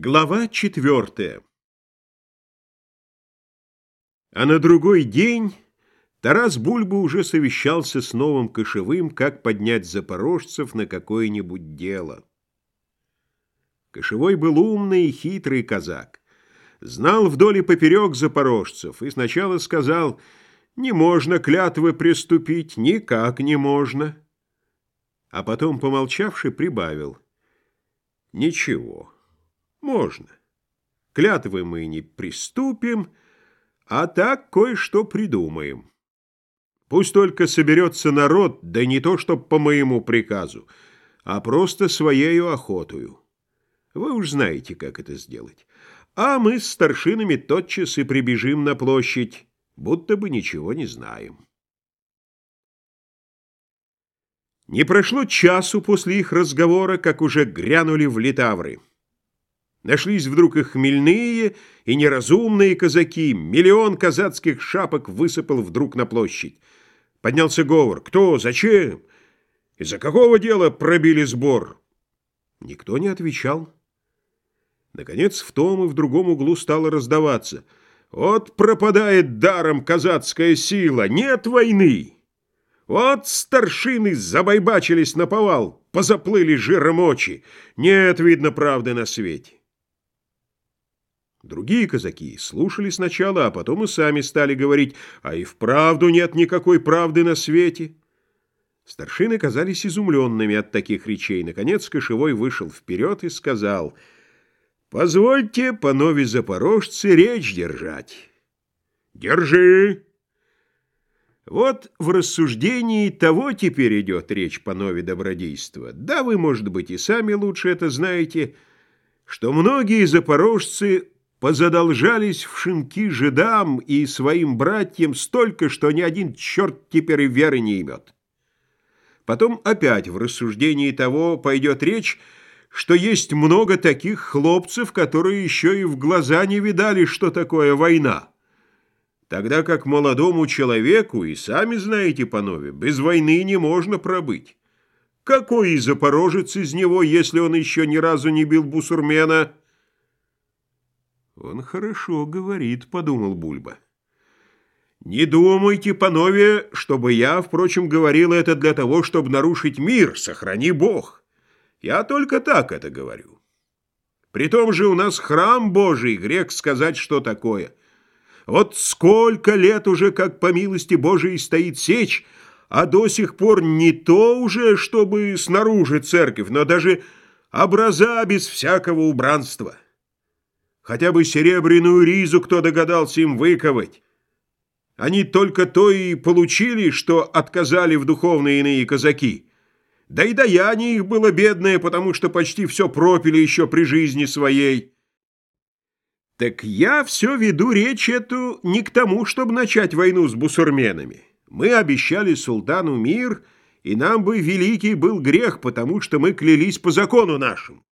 Глава четвертая А на другой день Тарас Бульба уже совещался с новым Кошевым, как поднять запорожцев на какое-нибудь дело. Кошевой был умный и хитрый казак. Знал вдоль и поперек запорожцев и сначала сказал, «Не можно клятвы приступить, никак не можно». А потом, помолчавши, прибавил, «Ничего». Можно. Клятвы мы не приступим, а так кое-что придумаем. Пусть только соберется народ, да не то, чтоб по моему приказу, а просто своею охотою. Вы уж знаете, как это сделать. А мы с старшинами тотчас и прибежим на площадь, будто бы ничего не знаем. Не прошло часу после их разговора, как уже грянули в Литавры. Нашлись вдруг и хмельные, и неразумные казаки. Миллион казацких шапок высыпал вдруг на площадь. Поднялся говор. Кто? Зачем? Из-за какого дела пробили сбор? Никто не отвечал. Наконец в том и в другом углу стало раздаваться. Вот пропадает даром казацкая сила, нет войны. Вот старшины забайбачились на повал, позаплыли жиром очи. Нет, видно, правды на свете. Другие казаки слушали сначала, а потом и сами стали говорить, а и вправду нет никакой правды на свете. Старшины казались изумленными от таких речей. Наконец Кошевой вышел вперед и сказал, «Позвольте, панове запорожцы, речь держать». «Держи!» Вот в рассуждении того теперь идет речь панове добродейства. Да вы, может быть, и сами лучше это знаете, что многие запорожцы позадолжались в шинки жидам и своим братьям столько, что ни один черт теперь и веры не имет. Потом опять в рассуждении того пойдет речь, что есть много таких хлопцев, которые еще и в глаза не видали, что такое война. Тогда как молодому человеку, и сами знаете, панове, без войны не можно пробыть. Какой и запорожец из него, если он еще ни разу не бил бусурмена – «Он хорошо говорит», — подумал Бульба. «Не думайте, панове, чтобы я, впрочем, говорил это для того, чтобы нарушить мир, сохрани Бог. Я только так это говорю. При том же у нас храм Божий, грех сказать, что такое. Вот сколько лет уже, как по милости Божией, стоит сечь, а до сих пор не то уже, чтобы снаружи церковь, но даже образа без всякого убранства». Хотя бы серебряную ризу кто догадался им выковать. Они только то и получили, что отказали в духовные иные казаки. Да и даяние их было бедное, потому что почти все пропили еще при жизни своей. Так я все веду речь эту не к тому, чтобы начать войну с бусурменами. Мы обещали султану мир, и нам бы великий был грех, потому что мы клялись по закону нашему.